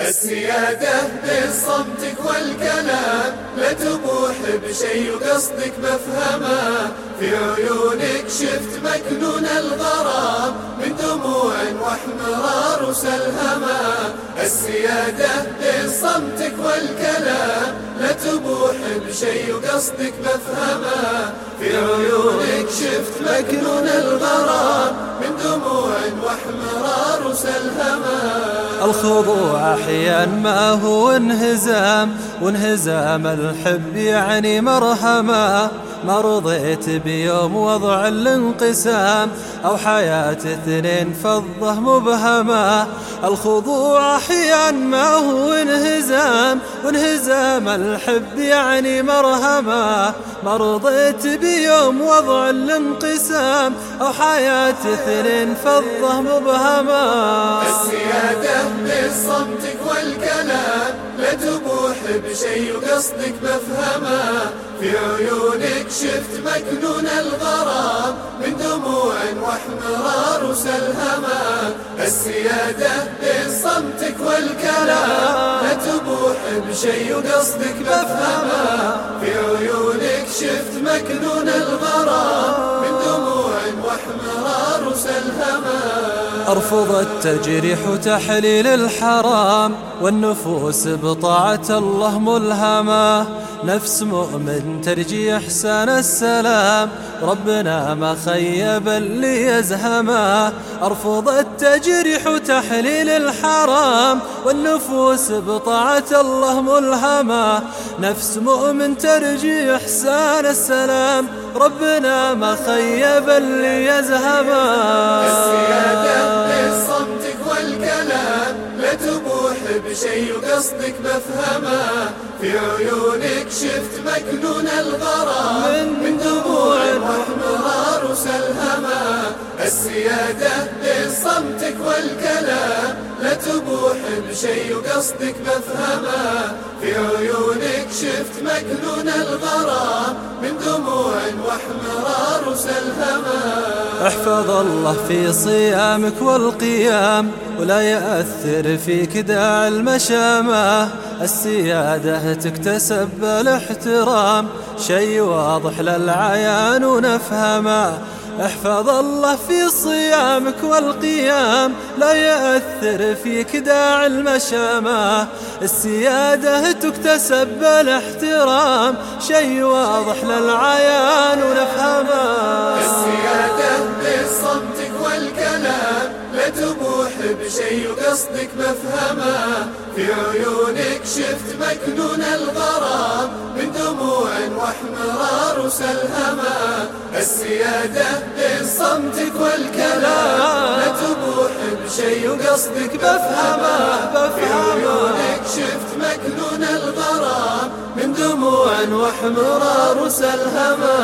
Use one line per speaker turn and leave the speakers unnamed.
السيادة بصمتك والكلام لا تبوح بشي وقصدك مفهمه في عيونك شفت مكنون الغرام من دموع واحمرار وسلهمه السيادة بصمتك والكلام لا تبوح بشي وقصدك مفهمه في عيونك شفت مكنون الغرام من دموع
الخضوع أحيانا ما هو انهزام وانهزام الحب يعني مرهمة ما رضيت بيوم وضع الانقسام أو حياة اثنين فضة مبهمة. الخضوع أحيانا ما هو انهزام وانهزام الحب يعني مرهمة ما رضيت بيوم وضع الانقسام أو حياة اثنين فضة مبهمة.
السيادة بصمتك والكلام لا تبوح بشي وقصدك مفهمه في عيونك شفت مكنون الغرام من دموع واحمرار وسلهمه. السيادة بصمتك والكلام لا تبوح بشي وقصدك مفهمه في عيونك شفت مكنون الغرام من دموع واحمرار وسلهمه.
أرفض التجريح تحليل الحرام والنفوس بطاعة الله ملهمة. نفس مؤمن ترجي إحسان السلام ربنا ما خيب اللي يزهمه. أرفض التجريح تحليل الحرام والنفوس بطاعة الله ملهمة. نفس مؤمن ترجي إحسان السلام. ربنا ما خيب اللي يزهمه
السيادة بصمتك والكلام لا تبوح بشي وقصدك مفهمة. في عيونك شفت مكنون الغرام. من دموع واحمرار وسلهمه السيادة بصمتك والكلام لا تبوح بشي وقصدك مفهمة. في عيونك شفت مكنون الغرام من دموع واحمرار وسلهمه
احفظ الله في صيامك والقيام ولا يأثر فيك داع المشامة. السيادة تكتسب بالاحترام شي واضح للعيان ونفهمه احفظ الله في صيامك والقيام لا يأثر فيك داع المشامة. السيادة تكتسب بالاحترام شي واضح للعيان ونفهمه.
السيادة بصمتك والكلام لا تبوح بشي وقصدك مفهمة. في عيونك شفت مكنون الغرام من دموع واحمرار وسلهمة. السيادة بصمتك والكلام. لا تبوح بشي وقصدك في عيونك شفت مكنون الغرام من دموع واحمرار وسلهمه.